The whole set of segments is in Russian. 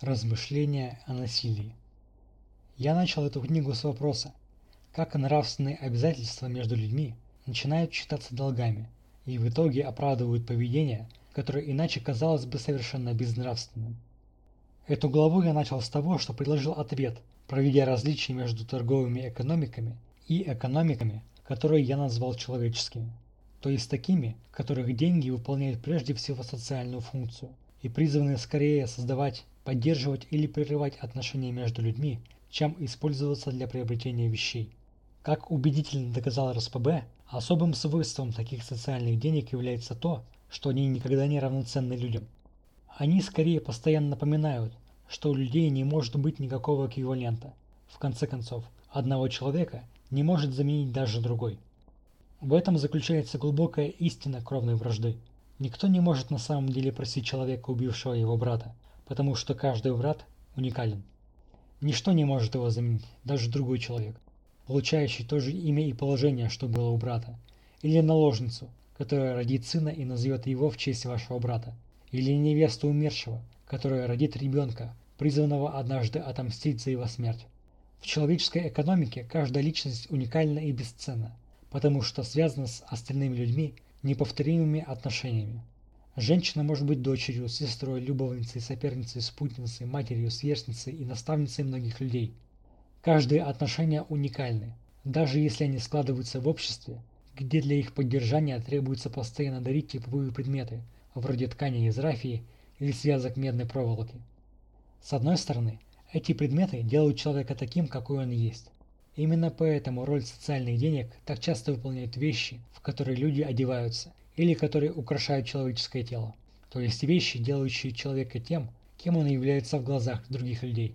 Размышления о насилии. Я начал эту книгу с вопроса, как нравственные обязательства между людьми начинают считаться долгами и в итоге оправдывают поведение, которое иначе казалось бы совершенно безнравственным. Эту главу я начал с того, что предложил ответ, проведя различия между торговыми экономиками и экономиками, которые я назвал человеческими, то есть такими, которых деньги выполняют прежде всего социальную функцию и призваны скорее создавать поддерживать или прерывать отношения между людьми, чем использоваться для приобретения вещей. Как убедительно доказал РСПБ, особым свойством таких социальных денег является то, что они никогда не равноценны людям. Они скорее постоянно напоминают, что у людей не может быть никакого эквивалента. В конце концов, одного человека не может заменить даже другой. В этом заключается глубокая истина кровной вражды. Никто не может на самом деле просить человека, убившего его брата, потому что каждый брат уникален. Ничто не может его заменить, даже другой человек, получающий то же имя и положение, что было у брата, или наложницу, которая родит сына и назовет его в честь вашего брата, или невесту умершего, которая родит ребенка, призванного однажды отомстить за его смерть. В человеческой экономике каждая личность уникальна и бесценна, потому что связана с остальными людьми неповторимыми отношениями. Женщина может быть дочерью, сестрой, любовницей, соперницей, спутницей, матерью, сверстницей и наставницей многих людей. Каждые отношения уникальны, даже если они складываются в обществе, где для их поддержания требуется постоянно дарить типовые предметы, вроде ткани из рафии или связок медной проволоки. С одной стороны, эти предметы делают человека таким, какой он есть. Именно поэтому роль социальных денег так часто выполняют вещи, в которые люди одеваются, или которые украшают человеческое тело, то есть вещи, делающие человека тем, кем он является в глазах других людей.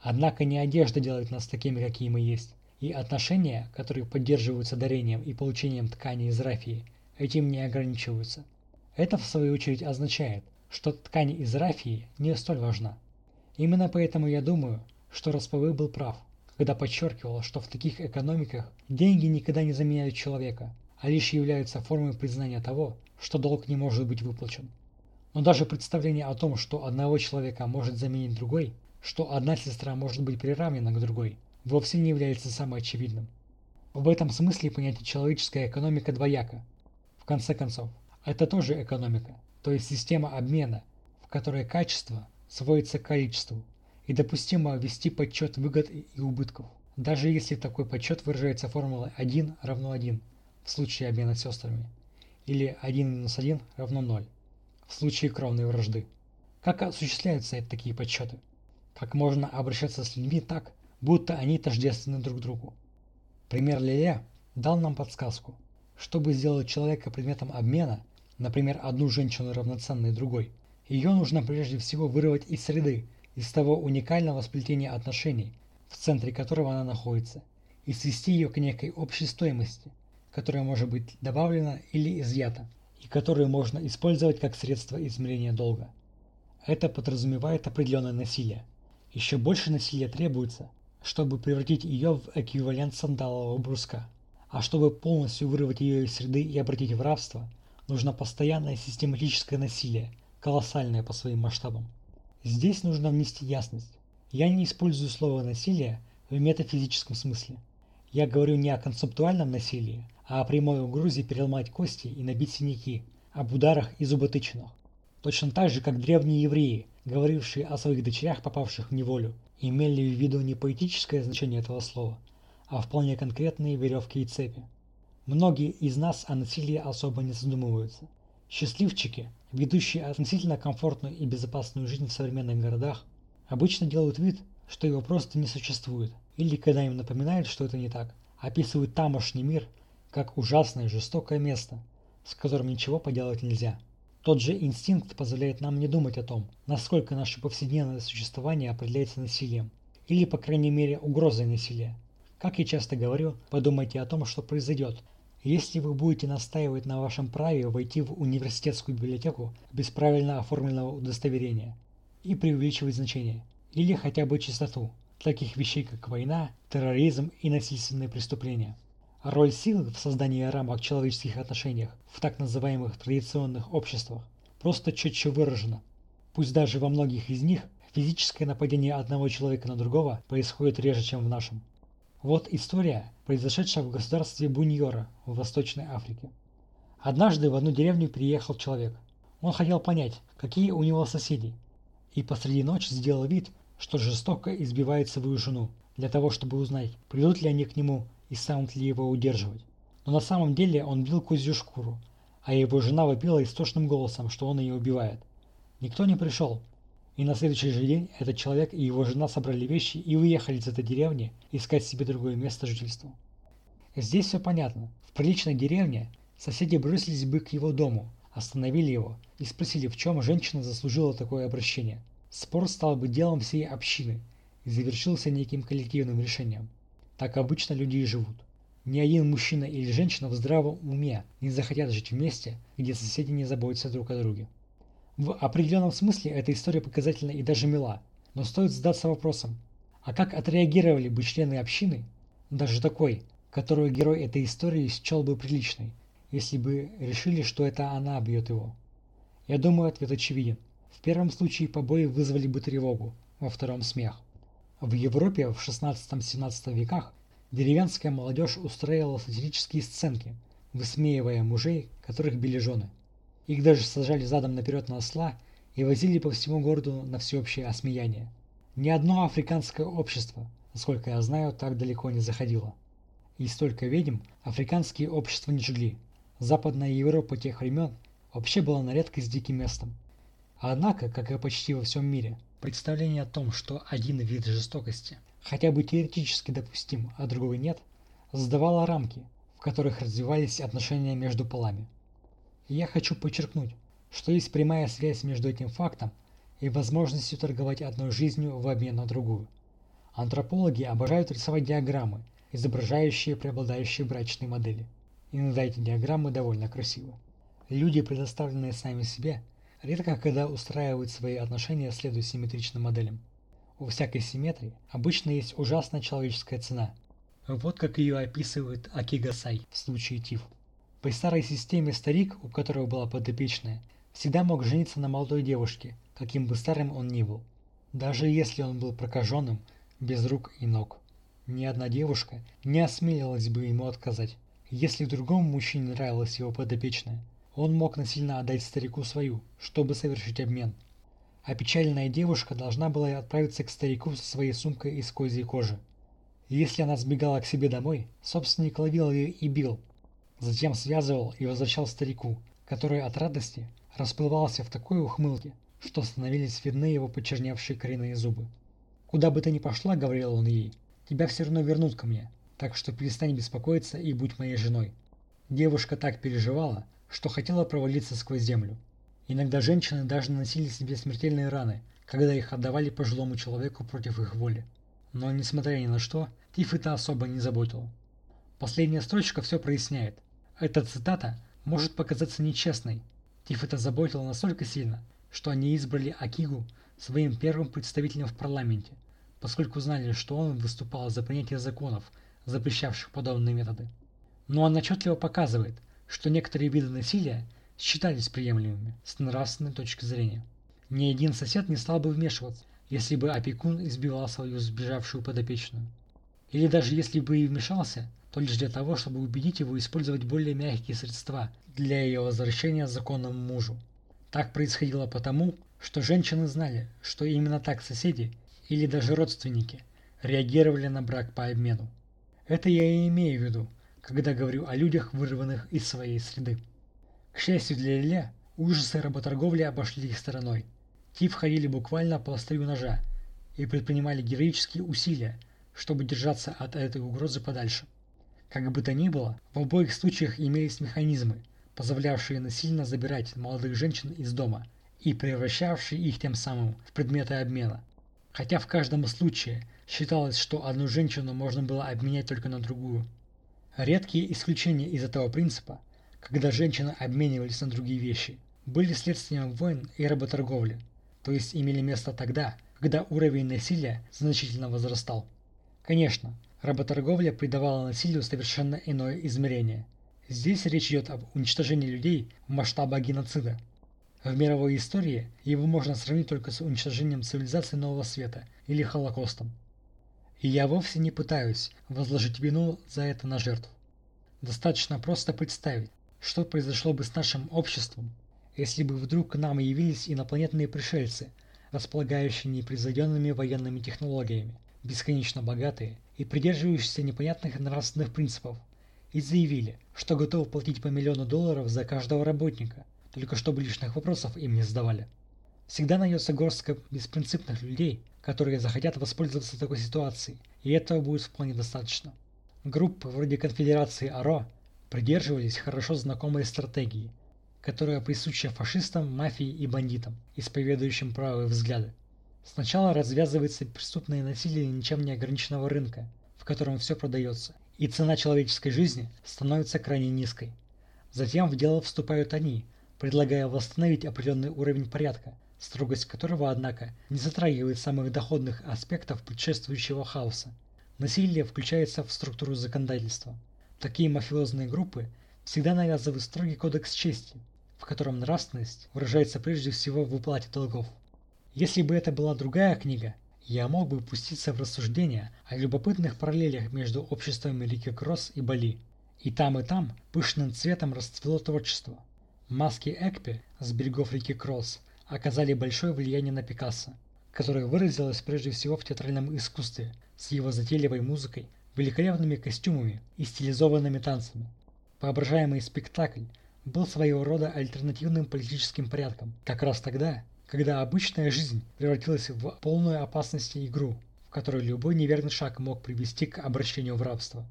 Однако не одежда делает нас такими, какие мы есть, и отношения, которые поддерживаются дарением и получением ткани из рафии, этим не ограничиваются. Это в свою очередь означает, что ткань из рафии не столь важна. Именно поэтому я думаю, что Расповы был прав, когда подчеркивал, что в таких экономиках деньги никогда не заменяют человека, а лишь являются формой признания того, что долг не может быть выплачен. Но даже представление о том, что одного человека может заменить другой, что одна сестра может быть приравнена к другой, вовсе не является самым очевидным. В этом смысле понятие человеческая экономика двояка. В конце концов, это тоже экономика, то есть система обмена, в которой качество сводится к количеству, и допустимо ввести подсчет выгод и убытков, даже если такой подсчет выражается формулой 1 равно 1 в случае обмена сестрами, или 1 минус 1 равно 0 в случае кровной вражды. Как осуществляются такие подсчеты? Как можно обращаться с людьми так, будто они тождественны друг другу? Пример Лиле дал нам подсказку. Чтобы сделать человека предметом обмена, например, одну женщину равноценной другой, ее нужно прежде всего вырвать из среды, из того уникального сплетения отношений, в центре которого она находится, и свести ее к некой общей стоимости – которое может быть добавлено или изъято, и которую можно использовать как средство измерения долга. Это подразумевает определенное насилие. Еще больше насилия требуется, чтобы превратить ее в эквивалент сандалового бруска. А чтобы полностью вырвать ее из среды и обратить в рабство, нужно постоянное систематическое насилие, колоссальное по своим масштабам. Здесь нужно внести ясность. Я не использую слово «насилие» в метафизическом смысле. Я говорю не о концептуальном насилии, а о прямой угрозе переломать кости и набить синяки, об ударах и зуботычинах. Точно так же, как древние евреи, говорившие о своих дочерях, попавших в неволю, имели в виду не поэтическое значение этого слова, а вполне конкретные веревки и цепи. Многие из нас о насилии особо не задумываются. Счастливчики, ведущие относительно комфортную и безопасную жизнь в современных городах, обычно делают вид, что его просто не существует, или когда им напоминают, что это не так, описывают тамошний мир как ужасное жестокое место, с которым ничего поделать нельзя. Тот же инстинкт позволяет нам не думать о том, насколько наше повседневное существование определяется насилием, или по крайней мере угрозой насилия. Как я часто говорю, подумайте о том, что произойдет, если вы будете настаивать на вашем праве войти в университетскую библиотеку без правильно оформленного удостоверения и преувеличивать значение, или хотя бы чистоту таких вещей, как война, терроризм и насильственные преступления. Роль силы в создании рамок человеческих отношениях в так называемых традиционных обществах просто четче выражена. Пусть даже во многих из них физическое нападение одного человека на другого происходит реже, чем в нашем. Вот история, произошедшая в государстве Буньора в Восточной Африке. Однажды в одну деревню приехал человек. Он хотел понять, какие у него соседи, и посреди ночи сделал вид, что жестоко избивает свою жену, для того, чтобы узнать, придут ли они к нему и станут ли его удерживать. Но на самом деле он бил козью шкуру, а его жена вопила истошным голосом, что он ее убивает. Никто не пришел, и на следующий же день этот человек и его жена собрали вещи и уехали из этой деревни искать себе другое место жительства. Здесь все понятно. В приличной деревне соседи бросились бы к его дому, остановили его и спросили, в чем женщина заслужила такое обращение. Спор стал бы делом всей общины и завершился неким коллективным решением. Так обычно люди и живут. Ни один мужчина или женщина в здравом уме не захотят жить вместе, где соседи не заботятся друг о друге. В определенном смысле эта история показательна и даже мила, но стоит задаться вопросом, а как отреагировали бы члены общины, даже такой, которую герой этой истории счел бы приличной, если бы решили, что это она бьет его? Я думаю, ответ очевиден. В первом случае побои вызвали бы тревогу, во втором – смех. В Европе в 16-17 веках деревенская молодежь устраивала сатирические сценки, высмеивая мужей, которых били жены. Их даже сажали задом наперед на осла и возили по всему городу на всеобщее осмеяние. Ни одно африканское общество, насколько я знаю, так далеко не заходило. И столько ведьм африканские общества не жгли. Западная Европа тех времен вообще была на редкость диким местом. Однако, как и почти во всем мире, представление о том, что один вид жестокости хотя бы теоретически допустим, а другой нет, задавало рамки, в которых развивались отношения между полами. Я хочу подчеркнуть, что есть прямая связь между этим фактом и возможностью торговать одной жизнью в обмен на другую. Антропологи обожают рисовать диаграммы, изображающие преобладающие брачные модели. Иногда эти диаграммы довольно красивы. Люди, предоставленные сами себе, редко когда устраивают свои отношения следуя симметричным моделям. У всякой симметрии обычно есть ужасная человеческая цена. Вот как ее описывает Акигасай в случае ТИФ. При старой системе старик, у которого была подопечная, всегда мог жениться на молодой девушке, каким бы старым он ни был. Даже если он был прокаженным, без рук и ног. Ни одна девушка не осмелилась бы ему отказать. Если другому мужчине нравилась его подопечная, он мог насильно отдать старику свою, чтобы совершить обмен. А печальная девушка должна была отправиться к старику со своей сумкой из козьей кожи. если она сбегала к себе домой, собственник ловил ее и бил, Затем связывал и возвращал старику, который от радости расплывался в такой ухмылке, что становились видны его почерневшие коренные зубы. «Куда бы ты ни пошла, — говорил он ей, — тебя все равно вернут ко мне, так что перестань беспокоиться и будь моей женой». Девушка так переживала, что хотела провалиться сквозь землю. Иногда женщины даже наносили себе смертельные раны, когда их отдавали пожилому человеку против их воли. Но, несмотря ни на что, Тиф это особо не заботил. Последняя строчка все проясняет. Эта цитата может показаться нечестной. Тиф это заботило настолько сильно, что они избрали Акигу своим первым представителем в парламенте, поскольку знали, что он выступал за принятие законов, запрещавших подобные методы. Но он отчетливо показывает, что некоторые виды насилия считались приемлемыми с нравственной точки зрения. Ни один сосед не стал бы вмешиваться, если бы опекун избивал свою сбежавшую подопечную. Или даже если бы и вмешался, лишь для того, чтобы убедить его использовать более мягкие средства для ее возвращения законному мужу. Так происходило потому, что женщины знали, что именно так соседи или даже родственники реагировали на брак по обмену. Это я и имею в виду, когда говорю о людях, вырванных из своей среды. К счастью для Илья, ужасы работорговли обошли их стороной. Те входили буквально по острию ножа и предпринимали героические усилия, чтобы держаться от этой угрозы подальше. Как бы то ни было, в обоих случаях имелись механизмы, позволявшие насильно забирать молодых женщин из дома и превращавшие их тем самым в предметы обмена. Хотя в каждом случае считалось, что одну женщину можно было обменять только на другую. Редкие исключения из этого принципа, когда женщины обменивались на другие вещи, были следствием войн и работорговли, то есть имели место тогда, когда уровень насилия значительно возрастал. Конечно, Работорговля придавала насилию совершенно иное измерение. Здесь речь идет об уничтожении людей в масштабах геноцида. В мировой истории его можно сравнить только с уничтожением цивилизации Нового Света или Холокостом. И я вовсе не пытаюсь возложить вину за это на жертв. Достаточно просто представить, что произошло бы с нашим обществом, если бы вдруг к нам явились инопланетные пришельцы, располагающие непревзойденными военными технологиями, бесконечно богатые и придерживающиеся непонятных нравственных принципов, и заявили, что готовы платить по миллиону долларов за каждого работника, только чтобы лишних вопросов им не задавали. Всегда найдется горстка беспринципных людей, которые захотят воспользоваться такой ситуацией, и этого будет вполне достаточно. Группы вроде конфедерации АРО придерживались хорошо знакомой стратегии, которая присуща фашистам, мафии и бандитам, исповедующим правые взгляды. Сначала развязывается преступное насилие ничем не ограниченного рынка, в котором все продается, и цена человеческой жизни становится крайне низкой. Затем в дело вступают они, предлагая восстановить определенный уровень порядка, строгость которого, однако, не затрагивает самых доходных аспектов предшествующего хаоса. Насилие включается в структуру законодательства. Такие мафиозные группы всегда навязывают строгий кодекс чести, в котором нравственность выражается прежде всего в уплате долгов. Если бы это была другая книга, я мог бы пуститься в рассуждения о любопытных параллелях между обществами Рики Кросс и Бали. И там, и там пышным цветом расцвело творчество. Маски Экпи с берегов реки Кросс оказали большое влияние на Пикассо, которое выразилось прежде всего в театральном искусстве с его затейливой музыкой, великолепными костюмами и стилизованными танцами. Воображаемый спектакль был своего рода альтернативным политическим порядком, как раз тогда, когда обычная жизнь превратилась в полную опасности игру, в которой любой неверный шаг мог привести к обращению в рабство.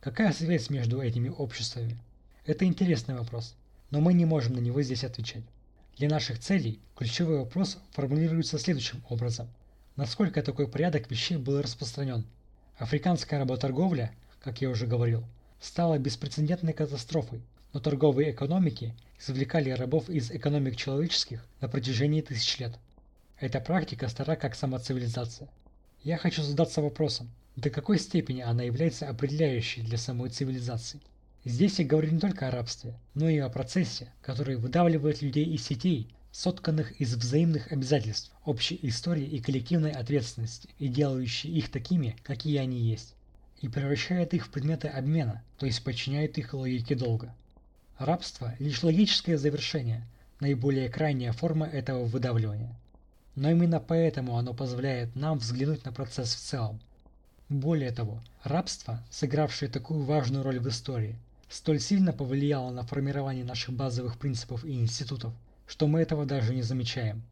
Какая связь между этими обществами? Это интересный вопрос, но мы не можем на него здесь отвечать. Для наших целей ключевой вопрос формулируется следующим образом. Насколько такой порядок вещей был распространен? Африканская работорговля, как я уже говорил, стала беспрецедентной катастрофой, но торговые экономики извлекали рабов из экономик человеческих на протяжении тысяч лет. Эта практика стара как сама цивилизация. Я хочу задаться вопросом, до какой степени она является определяющей для самой цивилизации. Здесь я говорю не только о рабстве, но и о процессе, который выдавливает людей из сетей, сотканных из взаимных обязательств, общей истории и коллективной ответственности, и делающий их такими, какие они есть, и превращает их в предметы обмена, то есть подчиняет их логике долга. Рабство – лишь логическое завершение, наиболее крайняя форма этого выдавливания. Но именно поэтому оно позволяет нам взглянуть на процесс в целом. Более того, рабство, сыгравшее такую важную роль в истории, столь сильно повлияло на формирование наших базовых принципов и институтов, что мы этого даже не замечаем.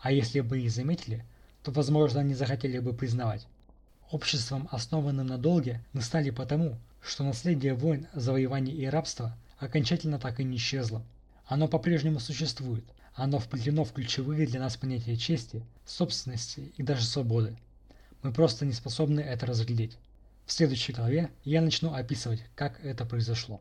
А если бы и заметили, то, возможно, не захотели бы признавать. Обществом, основанным на долге, мы стали потому, что наследие войн, завоеваний и рабства – окончательно так и не исчезло. Оно по-прежнему существует. Оно вплетено в ключевые для нас понятия чести, собственности и даже свободы. Мы просто не способны это разглядеть. В следующей главе я начну описывать, как это произошло.